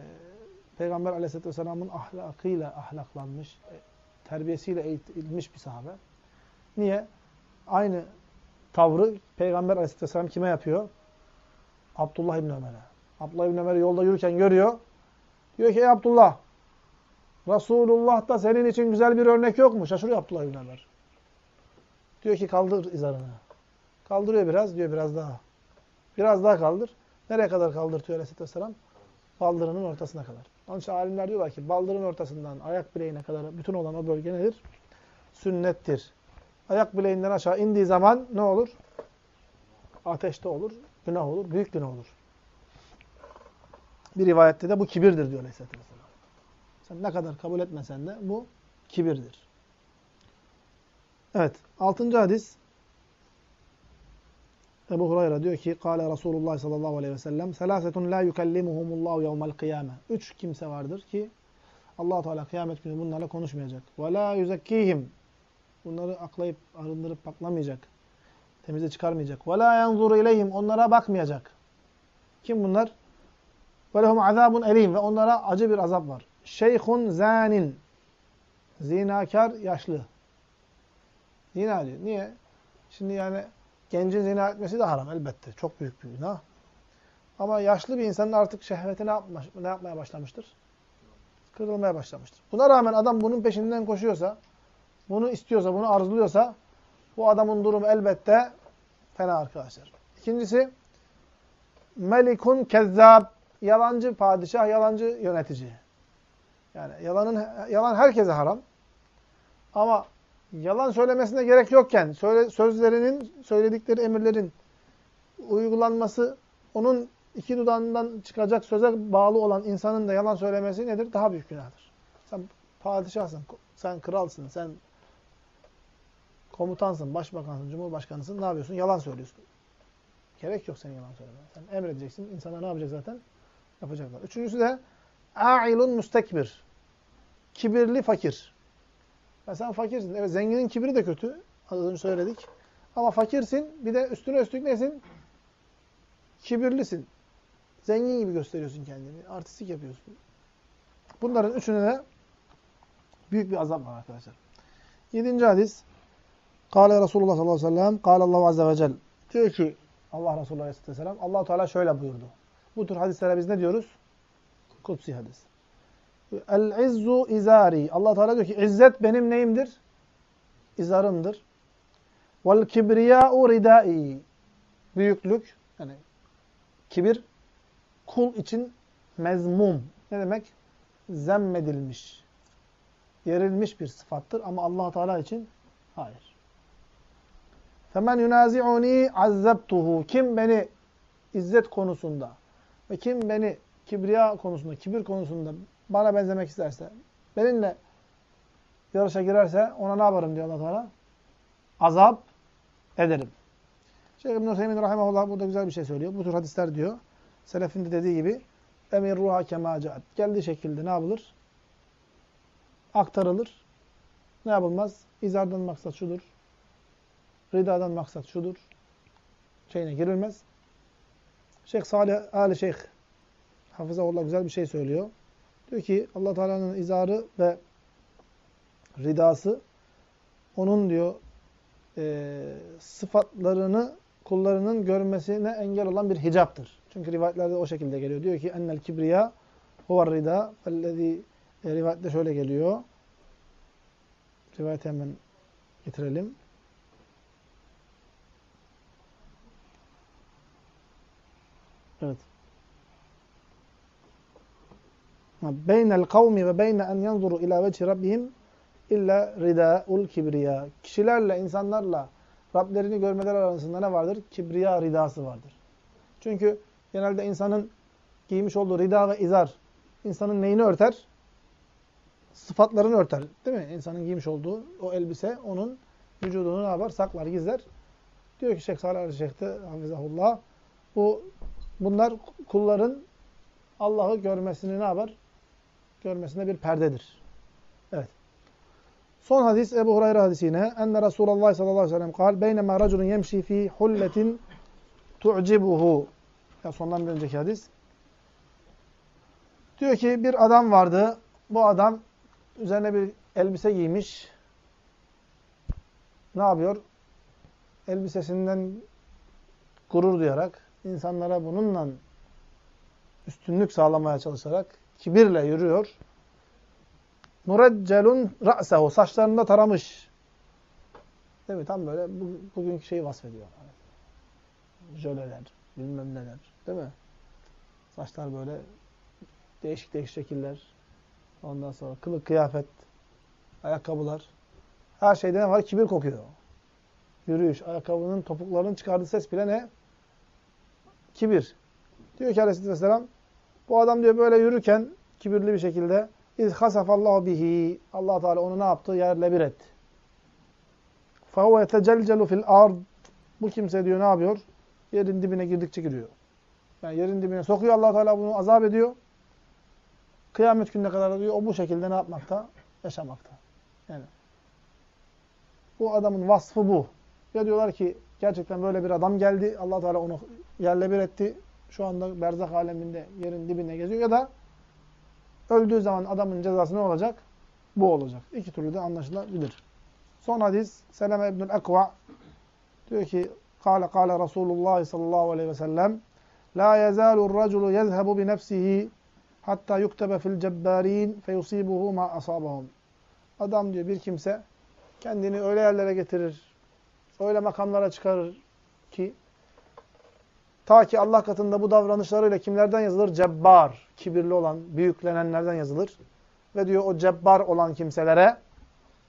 S1: Peygamber aleyhisselatü vesselamın ahlakıyla ahlaklanmış, e, terbiyesiyle eğitilmiş bir sahabe. Niye? Aynı tavrı Peygamber aleyhisselatü vesselam kime yapıyor? Abdullah İbni Ömer'e. Abdullah İbni Ömer'i yolda yürürken görüyor. Diyor ki ey Abdullah Resulullah'ta senin için güzel bir örnek yok mu? Şaşırıyor Abdullah İbni Ömer. Diyor ki kaldır izarını. Kaldırıyor biraz, diyor biraz daha. Biraz daha kaldır. Nereye kadar kaldırtıyor Aleyhisselatü Vesselam? Baldırının ortasına kadar. Onun için alimler diyorlar ki baldırın ortasından ayak bileğine kadar bütün olan o bölge nedir? Sünnettir. Ayak bileğinden aşağı indiği zaman ne olur? Ateşte olur, günah olur, büyük günah olur. Bir rivayette de bu kibirdir diyor Aleyhisselatü Vesselam. Sen ne kadar kabul etmesen de bu kibirdir. Evet. Altıncı hadis. Ebu Hurayra diyor ki Kale Resulullah sallallahu aleyhi ve sellem Selasetun la yukellimuhumullahu yevmel kıyame Üç kimse vardır ki allah Teala kıyamet günü bunlarla konuşmayacak. Ve la yuzekkihim Bunları aklayıp arındırıp paklamayacak. Temize çıkarmayacak. Ve la yanzuru ileyhim Onlara bakmayacak. Kim bunlar? Ve lehum azabun elim Ve onlara acı bir azap var. Şeyhun zanin Zinakar yaşlı. Zina diyor. Niye? Şimdi yani gencin zina etmesi de haram elbette. Çok büyük bir günah. Ama yaşlı bir insanın artık şehveti ne, yapmış, ne yapmaya başlamıştır? Kırılmaya başlamıştır. Buna rağmen adam bunun peşinden koşuyorsa, bunu istiyorsa, bunu arzuluyorsa bu adamın durumu elbette fena arkadaşlar. İkincisi melikun kezzab yalancı padişah, yalancı yönetici. Yani yalanın yalan herkese haram. Ama yalan söylemesine gerek yokken söyle, sözlerinin, söyledikleri emirlerin uygulanması onun iki dudağından çıkacak söze bağlı olan insanın da yalan söylemesi nedir? Daha büyük günahtır. Sen padişahsın, sen kralsın, sen komutansın, başbakansın, cumhurbaşkanısın. Ne yapıyorsun? Yalan söylüyorsun. Gerek yok senin yalan söylemene. Sen emredeceksin. İnsanlar ne yapacak zaten? Yapacaklar. Üçüncüsü de A'ilun mustekbir. Kibirli fakir. Ya sen fakirsin. Evet zenginin kibri de kötü. Az önce söyledik. Ama fakirsin. Bir de üstüne üstlük nesin? Kibirlisin. Zengin gibi gösteriyorsun kendini. Artistik yapıyorsun. Bunların üçüne de büyük bir azap var arkadaşlar. Yedinci hadis. Kale Resulullah sallallahu aleyhi ve sellem. Kale Allahu azze ve celle. Diyor ki Allah Resulü aleyhisselam. allah Teala şöyle buyurdu. Bu tür hadislere biz ne diyoruz? Kutsi hadis. El-izzu izari. allah Teala diyor ki izzet benim neyimdir? İzarımdır. Vel kibriyâ'u ridâi. Büyüklük, yani kibir, kul için mezmum. Ne demek? Zemmedilmiş, yerilmiş bir sıfattır ama allah Teala için hayır. Femen yunazi'uni azzabtuhu. Kim beni izzet konusunda ve kim beni kibriya konusunda, kibir konusunda bana benzemek isterse, benimle yarışa girerse ona ne yaparım diyor allah Teala? Azap ederim. Şeyh İbn-i Hüseyin Rahimahullah burada güzel bir şey söylüyor. Bu tür hadisler diyor. Selefin de dediği gibi emir ruha kemacaat. Geldiği şekilde ne yapılır? Aktarılır. Ne yapılmaz? İzardan maksat şudur. Ridadan maksat şudur. Şeyine girilmez. Şeyh Salih Ali Şeyh Hafızahullah güzel bir şey söylüyor. Diyor ki Allah Teala'nın izarı ve ridası onun diyor e, sıfatlarını kullarının görmesine engel olan bir hicaptır. Çünkü rivayetlerde o şekilde geliyor. Diyor ki ennel kibriya huvar rida fellezî e, rivayette şöyle geliyor. Rivayeti hemen getirelim. Evet. Beynel kavmi ve beyne en yanzuru ila veci rabbihim illa ridâul kibriya. Kişilerle, insanlarla Rablerini görmeler arasında ne vardır? Kibriya ridası vardır. Çünkü genelde insanın giymiş olduğu rida ve izar insanın neyini örter? Sıfatlarını örter. Değil mi? İnsanın giymiş olduğu o elbise onun vücudunu ne yapar? Saklar, gizler. Diyor ki Şeyh Salih Aleyhisselatü Hafizahullah bu bunlar kulların Allah'ı görmesini ne yapar? Görmesine bir perdedir. Evet. Son hadis Ebu Hureyre hadisi yine. Enne Resulullah sallallahu aleyhi ve sellem kal. Beynema raculun yemşi fi hulletin tu'cibuhu. Ya sondan bir önceki hadis. Diyor ki bir adam vardı. Bu adam üzerine bir elbise giymiş. Ne yapıyor? Elbisesinden gurur duyarak, insanlara bununla üstünlük sağlamaya çalışarak kibirle yürüyor. Mureccelun ra'sehu. Saçlarında taramış. Değil mi? Tam böyle bu, bugünkü şeyi vasfediyor. Jöleler, bilmem neler. Değil mi? Saçlar böyle değişik değişik şekiller. Ondan sonra kılık kıyafet, ayakkabılar. Her şeyde ne var? Kibir kokuyor. Yürüyüş, ayakkabının topuklarının çıkardığı ses bile ne? Kibir. Diyor ki aleyhisselam, bu adam diyor böyle yürürken kibirli bir şekilde İz hasafallahu bihi. Allah Teala onu ne yaptı? Yerle bir etti. Fehuve yetecelcelu fil ard. Bu kimse diyor ne yapıyor? Yerin dibine girdikçe giriyor. Yani yerin dibine sokuyor Allah Teala bunu azap ediyor. Kıyamet gününe kadar diyor o bu şekilde ne yapmakta? Yaşamakta. Yani bu adamın vasfı bu. Ya diyorlar ki gerçekten böyle bir adam geldi. Allah Teala onu yerle bir etti. Şu anda berzak aleminde yerin dibine geziyor ya da Öldüğü zaman adamın cezası ne olacak? Bu olacak. İki türlü de anlaşılabilir. Son hadis Seleme İbnül Ekva diyor ki Kale kale Resulullah sallallahu aleyhi ve sellem La yezalu raculu yezhebu bi nefsihi hatta yuktebe fil cebbarin feyusibuhu ma asabahum. Adam diyor bir kimse kendini öyle yerlere getirir, öyle makamlara çıkarır ki Ta ki Allah katında bu davranışlarıyla kimlerden yazılır? Cebbar, kibirli olan, büyüklenenlerden yazılır. Ve diyor o cebbar olan kimselere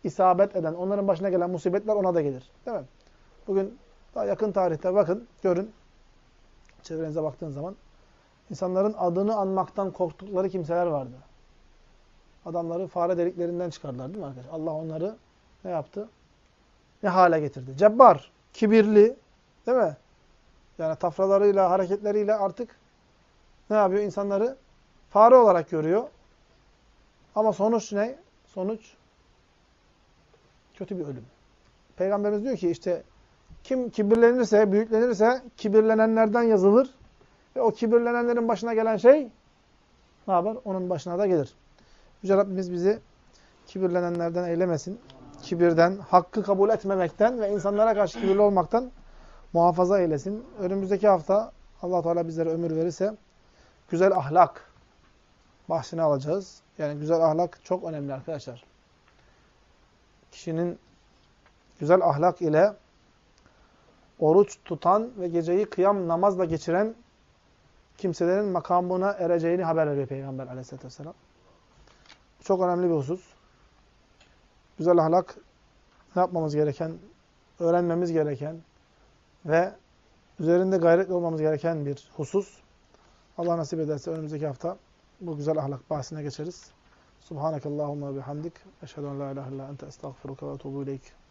S1: isabet eden, onların başına gelen musibetler ona da gelir. Değil mi? Bugün daha yakın tarihte bakın, görün. Çevrenize baktığın zaman insanların adını anmaktan korktukları kimseler vardı. Adamları fare deliklerinden çıkardılar değil mi arkadaşlar? Allah onları ne yaptı? Ne hale getirdi? Cebbar, kibirli, değil mi? Yani tafralarıyla, hareketleriyle artık ne yapıyor? İnsanları fare olarak görüyor. Ama sonuç ne? Sonuç kötü bir ölüm. Peygamberimiz diyor ki işte kim kibirlenirse, büyüklenirse kibirlenenlerden yazılır. Ve o kibirlenenlerin başına gelen şey ne yapar? Onun başına da gelir. Yüce Rabbimiz bizi kibirlenenlerden eylemesin. Kibirden, hakkı kabul etmemekten ve insanlara karşı kibirli olmaktan muhafaza eylesin. Önümüzdeki hafta allah Teala bizlere ömür verirse güzel ahlak bahsini alacağız. Yani güzel ahlak çok önemli arkadaşlar. Kişinin güzel ahlak ile oruç tutan ve geceyi kıyam namazla geçiren kimselerin makamına ereceğini haber veriyor Peygamber aleyhissalatü vesselam. Çok önemli bir husus. Güzel ahlak ne yapmamız gereken, öğrenmemiz gereken ve üzerinde gayretli olmamız gereken bir husus. Allah nasip ederse önümüzdeki hafta bu güzel ahlak bahsine geçeriz. Subhanakallahumma bihamdik. Eşhedü en la ilahe illa ente estağfiruka ve etûbü ileyk.